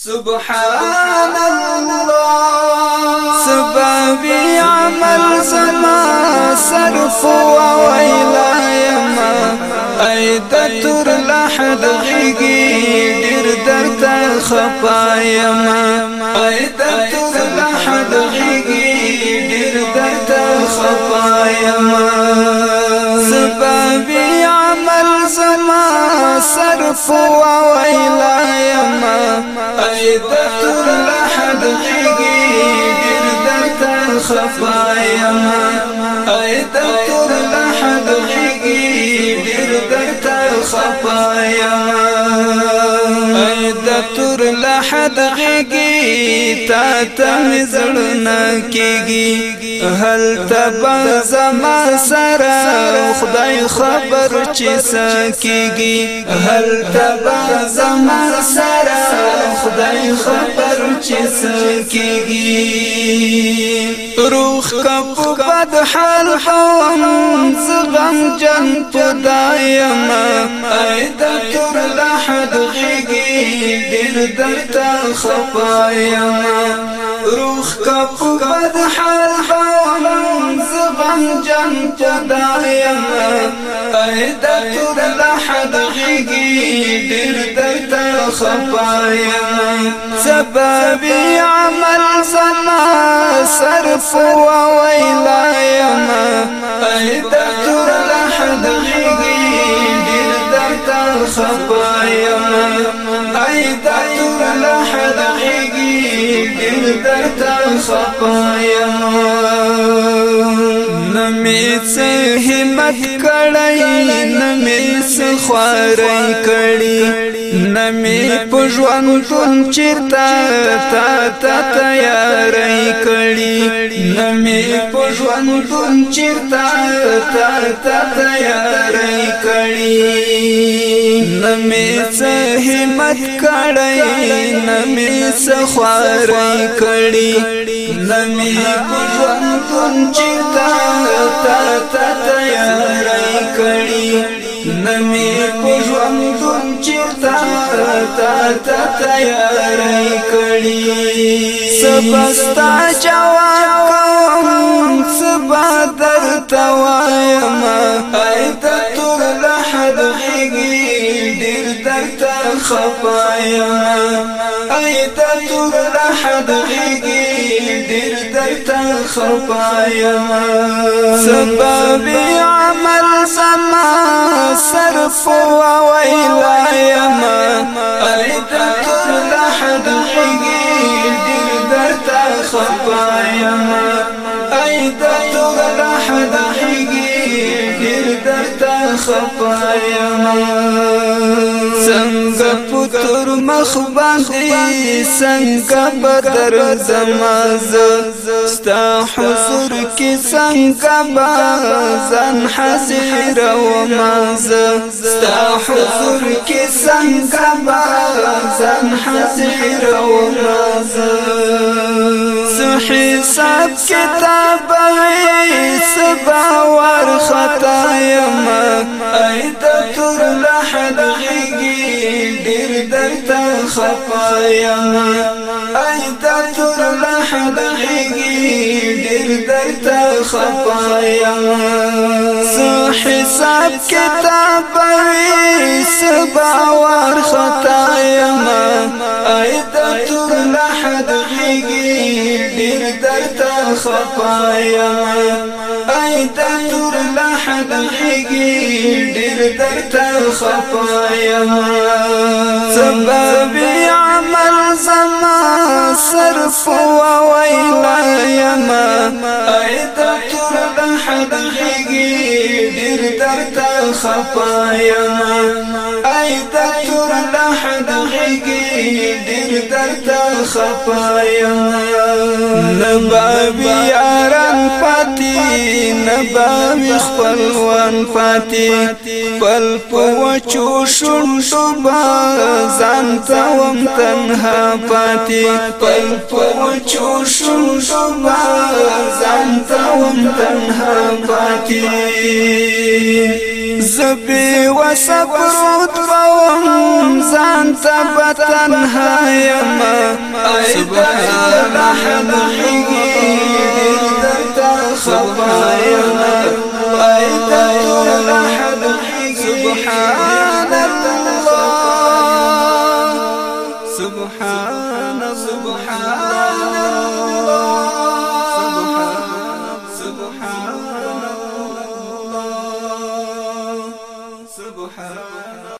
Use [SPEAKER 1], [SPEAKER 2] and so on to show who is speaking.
[SPEAKER 1] سبحان الله سبب عمل زما صرف وويلا يما ايد تر لحد غيگي دير درد خفا يما ايد تر لحد غيگي دير درد خفا يما سبب عمل زما صرف وويلا يما عیدت لحد غیگی دیر درتا خفایم عیدت لحد غیگی دیر درتا خفایم عیدت لحد غیگی تا تم زړه کیږي هل تب زما سره خدای خبر چې سکیږي هل تب زما سره خدای خبر چې سکیږي روح کپ بد حال قوم زغم جن پدایم اید تر لحد غیگی دل درتا خفایم روح کپ بد حال قوم زغم جن پدایم اید تر لحد غیگی دل درتا خفایم سبب عمل زما صرف وويلا يما ايدا تر لحد غيغي دل درد خفايما در تا خپایا نمی سے همت کړی نمی سے خوارې کړی نمی پژوان چون چیرتا تا تا تیارې کړی نمی پژوان تون چرتا تا تا تیارای کړی نمی څه همت کړی نمی څه خوارای کړی نمی پژوان تون چرتا تا تا تیارای کړي نمی پښوم دون چرتا تا تا تیارای کړي سبستا جواب خفایم ایت تر لحد غیږي ډیر درته خفایم سبب عمل سما صرف وويلایم ایت تر لحد غیږي ډیر درته خفایم ایت تر لحد ډیر درته خفایم څنګه پتر مخ باندې څنګه بدر زماز ستا حضور کې څنګه بازن حاضر و ماز ستا حضور کې څنګه بازن حاضر و ماز حساب کتاب سبا ور خطا یما ایت تر لحد درتا خفا یما ایت تر لحد غیگی دیر درتا خفا یما حساب کتاب سبا ور خطا یما ایت تر لحد غیگی دیر درتا خفایم ایت تر دیر درتا خفایم سبب عمل زما صرف و ویلایم ایت تر لحد غیگی دیر درتا خفایم ایت تر لحد غیگی دیر درتا خفایم نبابي یاران پاتی نبابي خپلوان پاتی پل پوچو شوندو با ځان تاوم تنها پاتی پل پوچو شوندو با ځان تاوم تنها پاتی زبي وسبرت بوم سم سب تنها يما سبحان الله